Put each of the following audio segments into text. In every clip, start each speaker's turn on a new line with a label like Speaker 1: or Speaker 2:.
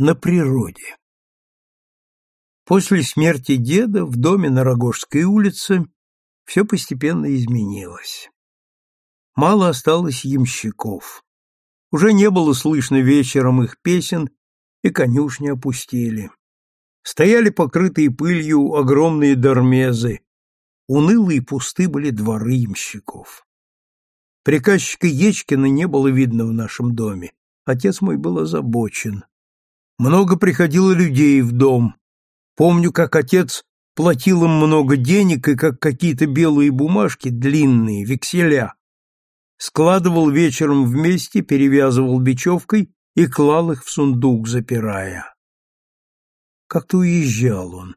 Speaker 1: на природе. После смерти деда в доме на Рогожской улице все постепенно изменилось. Мало осталось ямщиков. Уже не было слышно вечером их песен, и конюшни опустели. Стояли покрытые пылью огромные дармезы. Унылые и пусты были дворы ямщиков. Приказчика Ечкина не было видно в нашем доме. Отец мой был озабочен. Много приходило людей в дом. Помню, как отец платил им много денег и как какие-то белые бумажки, длинные, векселя, складывал вечером вместе, перевязывал бечевкой и клал их в сундук, запирая. Как-то уезжал он.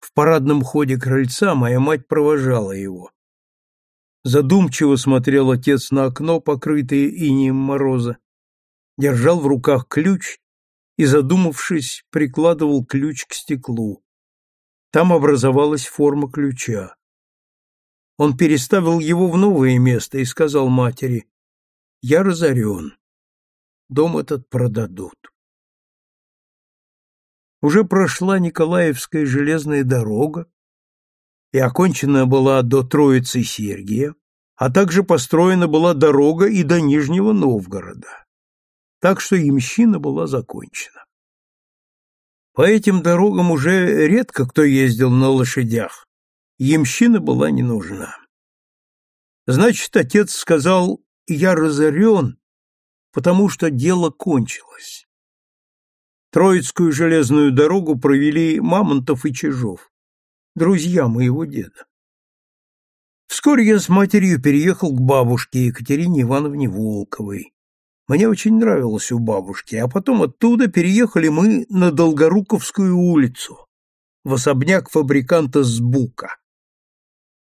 Speaker 1: В парадном ходе крыльца моя мать провожала его. Задумчиво смотрел отец на окно, покрытое инеем мороза, держал в руках ключ и, задумавшись, прикладывал ключ к стеклу. Там образовалась форма ключа. Он переставил его в новое место и сказал матери, «Я разорен. Дом этот продадут». Уже прошла Николаевская железная дорога, и окончена была до Троицы Сергия, а также построена была дорога и до Нижнего Новгорода так что ямщина была закончена. По этим дорогам уже редко кто ездил на лошадях, ямщина была не нужна. Значит, отец сказал, я разорен, потому что дело кончилось. Троицкую железную дорогу провели Мамонтов и Чижов, друзья моего деда. Вскоре я с матерью переехал к бабушке Екатерине Ивановне Волковой. Мне очень нравилось у бабушки, а потом оттуда переехали мы на Долгоруковскую улицу, в особняк фабриканта Сбука.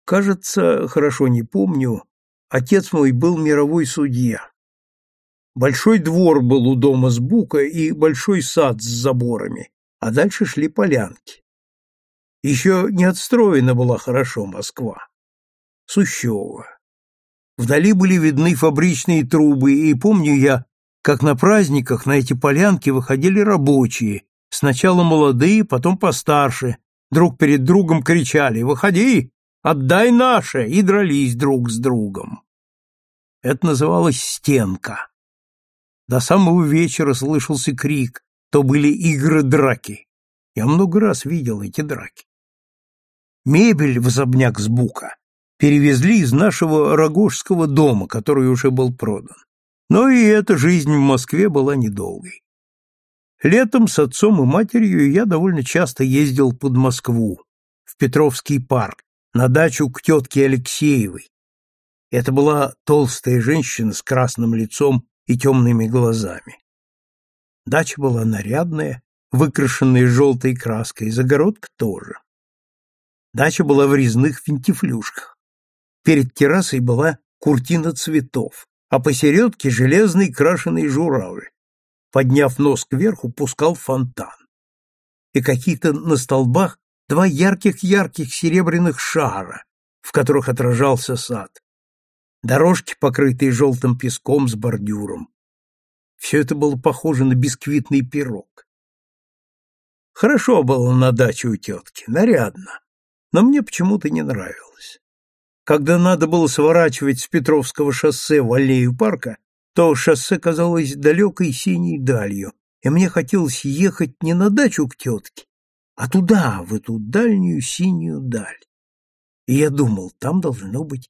Speaker 1: Кажется, хорошо не помню, отец мой был мировой судья. Большой двор был у дома Сбука и большой сад с заборами, а дальше шли полянки. Еще не отстроена была хорошо Москва. Сущева. Вдали были видны фабричные трубы, и помню я, как на праздниках на эти полянки выходили рабочие, сначала молодые, потом постарше, друг перед другом кричали «Выходи! Отдай наше!» и дрались друг с другом. Это называлось стенка. До самого вечера слышался крик, то были игры-драки. Я много раз видел эти драки. Мебель в особняк с бука перевезли из нашего Рогожского дома, который уже был продан. Но и эта жизнь в Москве была недолгой. Летом с отцом и матерью я довольно часто ездил под Москву, в Петровский парк, на дачу к тетке Алексеевой. Это была толстая женщина с красным лицом и темными глазами. Дача была нарядная, выкрашенная желтой краской, загородка тоже. Дача была в резных финтифлюшках. Перед террасой была куртина цветов, а посередке железный крашеный журавль. Подняв нос кверху, пускал фонтан. И какие-то на столбах два ярких-ярких серебряных шара, в которых отражался сад. Дорожки, покрытые желтым песком с бордюром. Все это было похоже на бисквитный пирог. Хорошо было на даче у тетки, нарядно, но мне почему-то не нравилось. Когда надо было сворачивать с Петровского шоссе в аллею парка, то шоссе казалось далекой синей далью, и мне хотелось ехать не на дачу к тетке, а туда, в эту дальнюю синюю даль. И я думал, там должно быть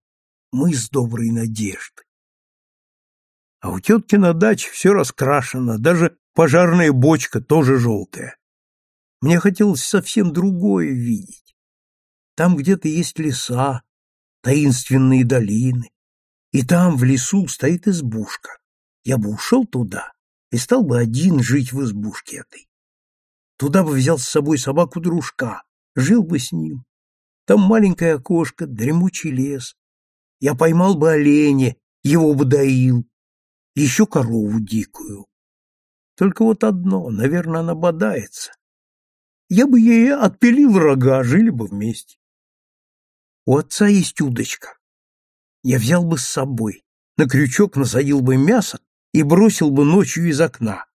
Speaker 1: мы с доброй надеждой. А у тетки на даче все раскрашено, даже пожарная бочка тоже желтая. Мне хотелось совсем другое видеть. Там где-то есть леса, таинственные долины, и там в лесу стоит избушка. Я бы ушел туда и стал бы один жить в избушке этой. Туда бы взял с собой собаку-дружка, жил бы с ним. Там маленькое окошко, дремучий лес. Я поймал бы оленя, его бы доил, еще корову дикую. Только вот одно, наверное, она бодается. Я бы ей отпилил рога, жили бы вместе. У отца есть удочка. Я взял бы с собой, на крючок насадил бы мясо и бросил бы ночью из окна.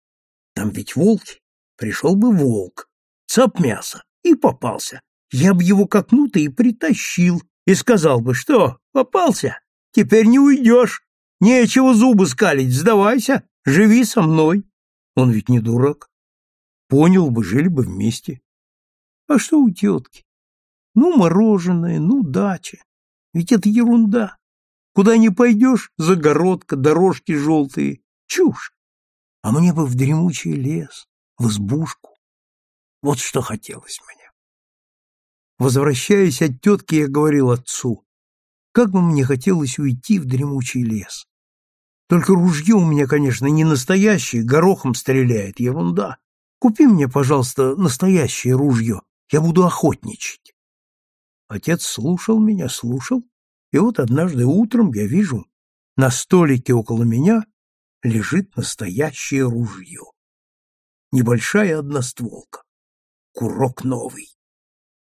Speaker 1: Там ведь волки, Пришел бы волк, цап мясо, и попался. Я б его как-нуто и притащил, и сказал бы, что, попался, теперь не уйдешь, нечего зубы скалить, сдавайся, живи со мной. Он ведь не дурак. Понял бы, жили бы вместе. А что у тетки? Ну, мороженое, ну, дача. Ведь это ерунда. Куда ни пойдешь, загородка, дорожки желтые. Чушь. А мне бы в дремучий лес, в избушку. Вот что хотелось мне. Возвращаясь от тетки, я говорил отцу, как бы мне хотелось уйти в дремучий лес. Только ружье у меня, конечно, не настоящее, горохом стреляет, ерунда. Купи мне, пожалуйста, настоящее ружье, я буду охотничать. Отец слушал меня, слушал, и вот однажды утром я вижу, на столике около меня лежит настоящее ружье. Небольшая одностволка. Курок новый.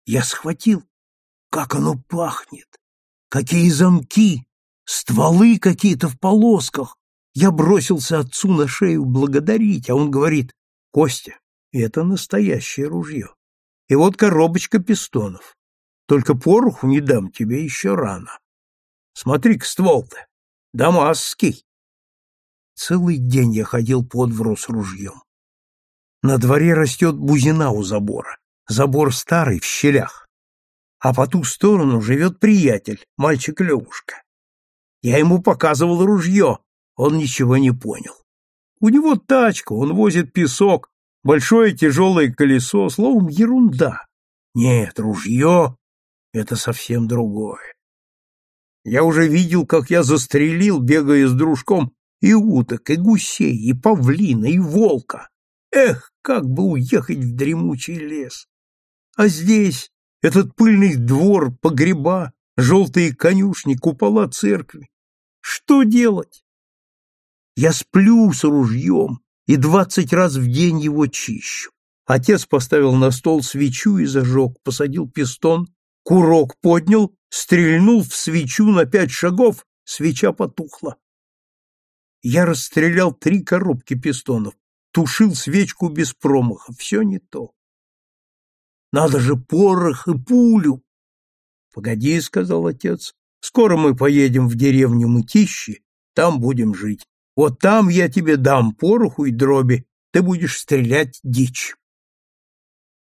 Speaker 1: Я схватил. Как оно пахнет! Какие замки! Стволы какие-то в полосках! Я бросился отцу на шею благодарить, а он говорит, «Костя, это настоящее ружье. И вот коробочка пистонов. Только пороху не дам тебе еще рано. Смотри-ка ствол-то, дамасский. Целый день я ходил под двору с ружьем. На дворе растет бузина у забора. Забор старый, в щелях. А по ту сторону живет приятель, мальчик Левушка. Я ему показывал ружье, он ничего не понял. У него тачка, он возит песок, большое тяжелое колесо, словом, ерунда. Нет, ружье — это совсем другое. Я уже видел, как я застрелил, бегая с дружком, и уток, и гусей, и павлина, и волка. Эх, как бы уехать в дремучий лес! А здесь этот пыльный двор, погреба, желтые конюшни, купола церкви. Что делать? Я сплю с ружьем, и двадцать раз в день его чищу. Отец поставил на стол свечу и зажег, посадил пистон, курок поднял, стрельнул в свечу на пять шагов, свеча потухла. Я расстрелял три коробки пистонов, тушил свечку без промаха, все не то. Надо же порох и пулю. Погоди, сказал отец, скоро мы поедем в деревню Мытищи, там будем жить. Вот там я тебе дам пороху и дроби, ты будешь стрелять дичь.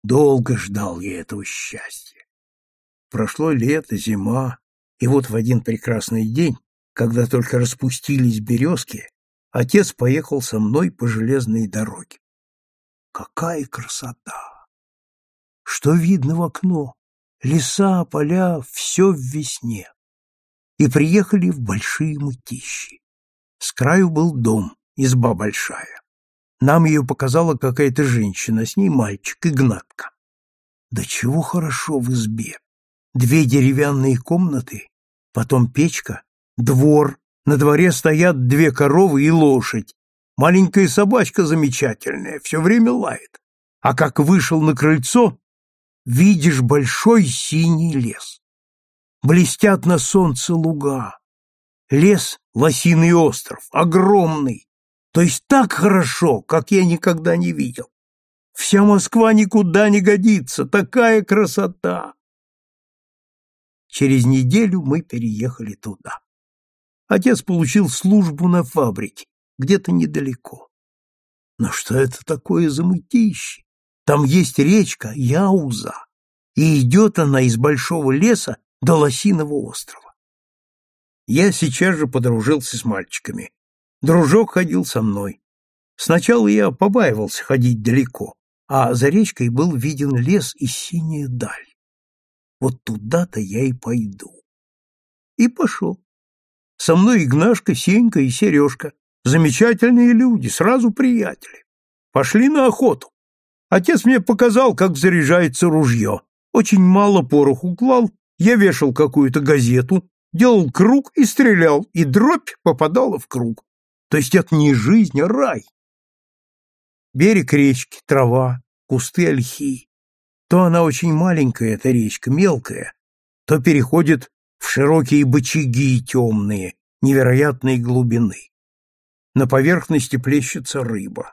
Speaker 1: Долго ждал я этого счастья. Прошло лето, зима, и вот в один прекрасный день, когда только распустились березки, отец поехал со мной по железной дороге. Какая красота! Что видно в окно? Леса, поля, все в весне. И приехали в большие мытищи. С краю был дом, изба большая. Нам ее показала какая-то женщина, с ней мальчик, Игнатка. Да чего хорошо в избе. Две деревянные комнаты, потом печка, двор, на дворе стоят две коровы и лошадь. Маленькая собачка замечательная, все время лает. А как вышел на крыльцо, видишь большой синий лес. Блестят на солнце луга, Лес — лосиный остров, огромный, то есть так хорошо, как я никогда не видел. Вся Москва никуда не годится, такая красота. Через неделю мы переехали туда. Отец получил службу на фабрике, где-то недалеко. Но что это такое за мытище? Там есть речка Яуза, и идет она из большого леса до Лосиного острова. Я сейчас же подружился с мальчиками. Дружок ходил со мной. Сначала я побаивался ходить далеко, а за речкой был виден лес и синяя даль. Вот туда-то я и пойду. И пошел. Со мной Игнашка, Сенька и Сережка. Замечательные люди, сразу приятели. Пошли на охоту. Отец мне показал, как заряжается ружье. Очень мало пороху клал, я вешал какую-то газету, делал круг и стрелял, и дробь попадала в круг. То есть это не жизнь, а рай. Берег речки, трава, кусты ольхи. То она очень маленькая, эта речка, мелкая, то переходит в широкие бочаги темные, невероятной глубины. На поверхности плещется рыба.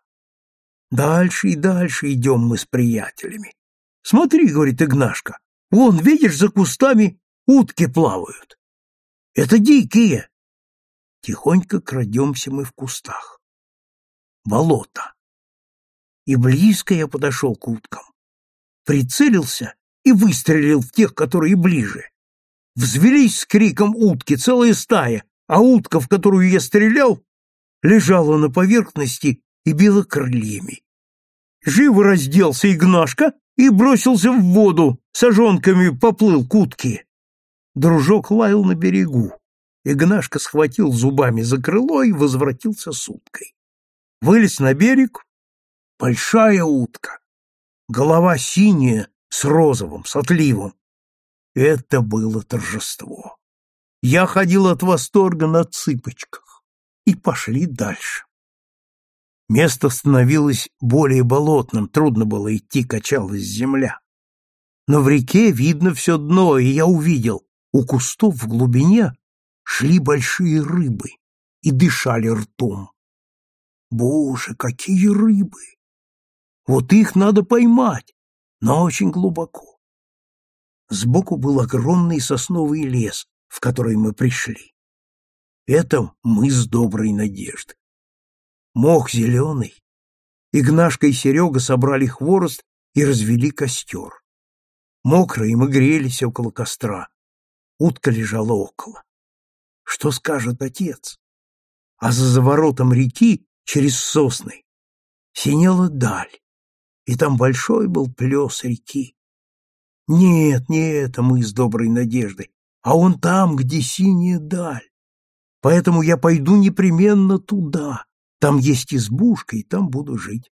Speaker 1: Дальше и дальше идем мы с приятелями. Смотри, говорит Игнашка, вон, видишь, за кустами утки плавают. Это дикие. Тихонько крадемся мы в кустах. Болото. И близко я подошел к уткам. Прицелился и выстрелил в тех, которые ближе. Взвелись с криком утки, целая стая, а утка, в которую я стрелял, лежала на поверхности и била крыльями. Живо разделся Игнашка и бросился в воду, сожонками поплыл к утке. Дружок лаял на берегу. Игнашка схватил зубами за крыло и возвратился с уткой. Вылез на берег. Большая утка. Голова синяя, с розовым, с отливом. Это было торжество. Я ходил от восторга на цыпочках. И пошли дальше. Место становилось более болотным, трудно было идти, качалась земля. Но в реке видно все дно, и я увидел, у кустов в глубине шли большие рыбы и дышали ртом. Боже, какие рыбы! Вот их надо поймать, но очень глубоко. Сбоку был огромный сосновый лес, в который мы пришли. Это мыс доброй надежды мох зеленый. Игнашка и Серега собрали хворост и развели костер. Мокрые мы грелись около костра. Утка лежала около. Что скажет отец? А за заворотом реки, через сосны, синела даль, и там большой был плес реки. Нет, не это мы с доброй надеждой, а он там, где синяя даль. Поэтому я пойду непременно туда, там есть избушка, и там буду жить.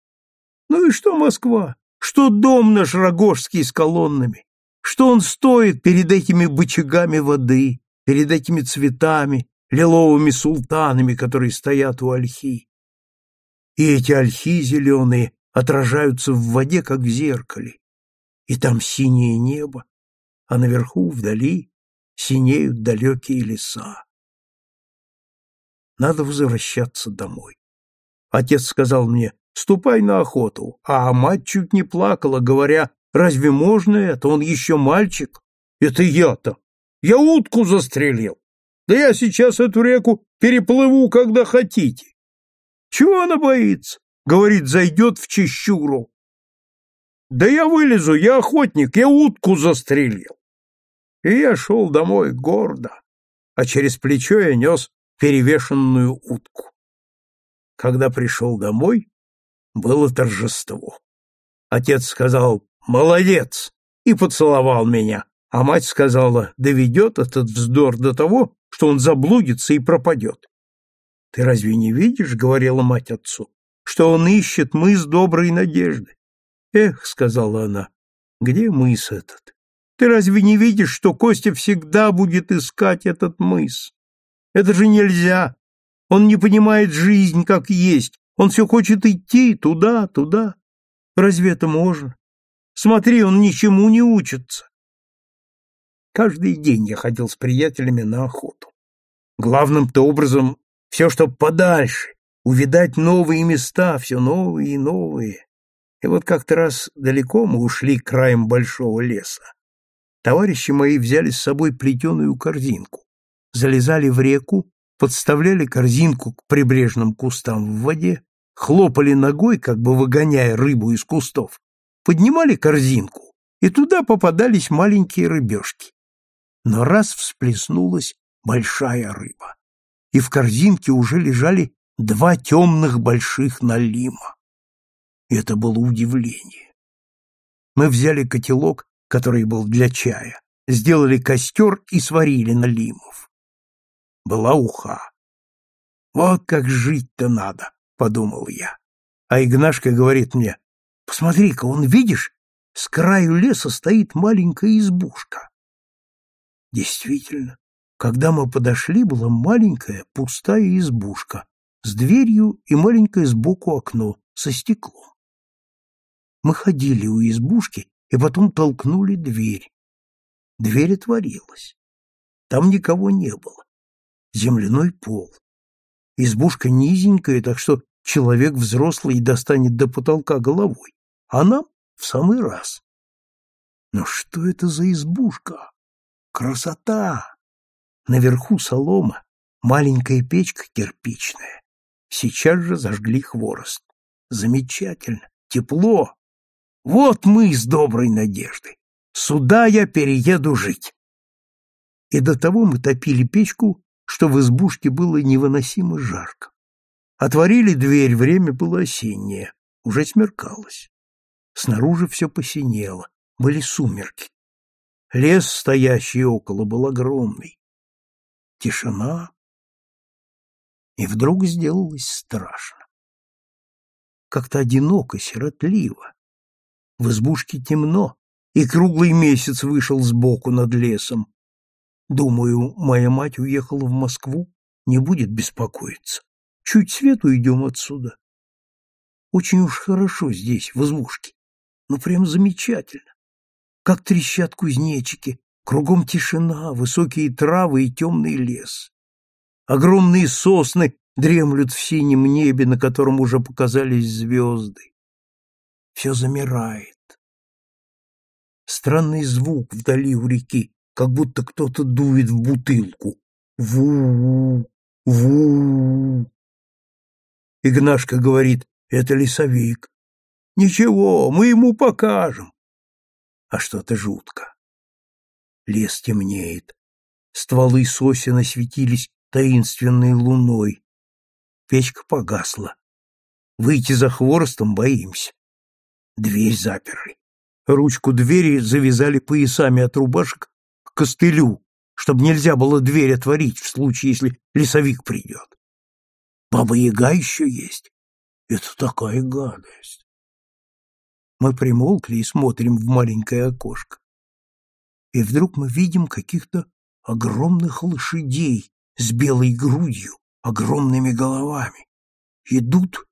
Speaker 1: Ну и что Москва? Что дом наш Рогожский с колоннами? Что он стоит перед этими бычагами воды, перед этими цветами, лиловыми султанами, которые стоят у ольхи? И эти ольхи зеленые отражаются в воде, как в зеркале. И там синее небо, а наверху, вдали, синеют далекие леса. Надо возвращаться домой. Отец сказал мне, ступай на охоту, а мать чуть не плакала, говоря, разве можно это, он еще мальчик? Это я-то. Я утку застрелил. Да я сейчас эту реку переплыву, когда хотите. Чего она боится? Говорит, зайдет в чищуру. Да я вылезу, я охотник, я утку застрелил. И я шел домой гордо, а через плечо я нес перевешенную утку. Когда пришел домой, было торжество. Отец сказал «Молодец!» и поцеловал меня, а мать сказала «Доведет этот вздор до того, что он заблудится и пропадет». «Ты разве не видишь, — говорила мать отцу, — что он ищет мыс доброй надежды?» «Эх, — сказала она, — где мыс этот? Ты разве не видишь, что Костя всегда будет искать этот мыс? Это же нельзя, он не понимает жизнь как есть. Он все хочет идти туда, туда. Разве это можно? Смотри, он ничему не учится. Каждый день я ходил с приятелями на охоту. Главным-то образом все, что подальше, увидать новые места, все новые и новые. И вот как-то раз далеко мы ушли к краям большого леса. Товарищи мои взяли с собой плетеную корзинку, залезали в реку подставляли корзинку к прибрежным кустам в воде, хлопали ногой, как бы выгоняя рыбу из кустов, поднимали корзинку, и туда попадались маленькие рыбешки. Но раз всплеснулась большая рыба, и в корзинке уже лежали два темных больших налима. Это было удивление. Мы взяли котелок, который был для чая, сделали костер и сварили налимов была уха. Вот как жить-то надо, подумал я. А Игнашка говорит мне: "Посмотри-ка, он, видишь, с краю леса стоит маленькая избушка". Действительно, когда мы подошли, была маленькая пустая избушка с дверью и маленькое сбоку окно со стеклом. Мы ходили у избушки и потом толкнули дверь. Дверь отворилась. Там никого не было земляной пол. Избушка низенькая, так что человек взрослый достанет до потолка головой, а нам в самый раз. Но что это за избушка? Красота! Наверху солома, маленькая печка кирпичная. Сейчас же зажгли хворост. Замечательно, тепло. Вот мы с доброй надеждой. Сюда я перееду жить. И до того мы топили печку, что в избушке было невыносимо жарко. Отворили дверь, время было осеннее, уже смеркалось. Снаружи все посинело, были сумерки. Лес, стоящий около, был огромный. Тишина. И вдруг сделалось страшно. Как-то одиноко, сиротливо. В избушке темно, и круглый месяц вышел сбоку над лесом. Думаю, моя мать уехала в Москву, не будет беспокоиться. Чуть свет уйдем отсюда. Очень уж хорошо здесь, в избушке. Ну, прям замечательно. Как трещат кузнечики, кругом тишина, высокие травы и темный лес. Огромные сосны дремлют в синем небе, на котором уже показались звезды. Все замирает. Странный звук вдали у реки, как будто кто-то дует в бутылку. Ву-ву, ву. Игнашка говорит, это лесовик. Ничего, мы ему покажем. А что-то жутко. Лес темнеет. Стволы сосен осветились таинственной луной. Печка погасла. Выйти за хворостом боимся. Дверь заперли. Ручку двери завязали поясами от рубашек к костылю, чтобы нельзя было дверь отворить в случае, если лесовик придет. Баба-яга еще есть. Это такая гадость. Мы примолкли и смотрим в маленькое окошко. И вдруг мы видим каких-то огромных лошадей с белой грудью, огромными головами. Идут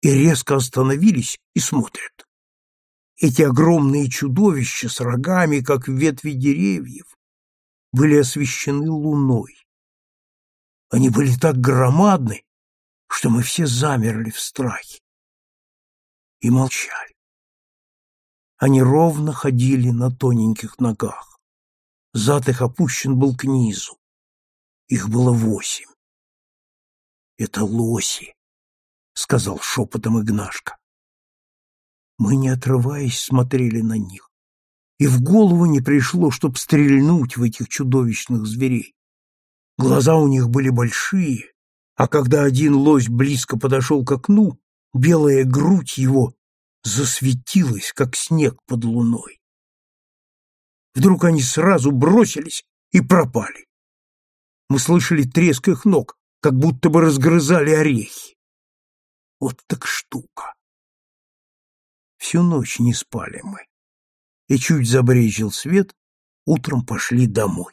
Speaker 1: и резко остановились и смотрят. Эти огромные чудовища с рогами, как ветви деревьев, были освещены луной. Они были так громадны, что мы все замерли в страхе и молчали. Они ровно ходили на тоненьких ногах. Зад их опущен был к низу. Их было восемь. «Это лоси», — сказал шепотом Игнашка. Мы, не отрываясь, смотрели на них. И в голову не пришло, чтоб стрельнуть в этих чудовищных зверей. Глаза у них были большие, а когда один лось близко подошел к окну, белая грудь его засветилась, как снег под луной. Вдруг они сразу бросились и пропали. Мы слышали треск их ног, как будто бы разгрызали орехи. Вот так штука. Всю ночь не спали мы. И чуть забрежил свет, утром пошли домой.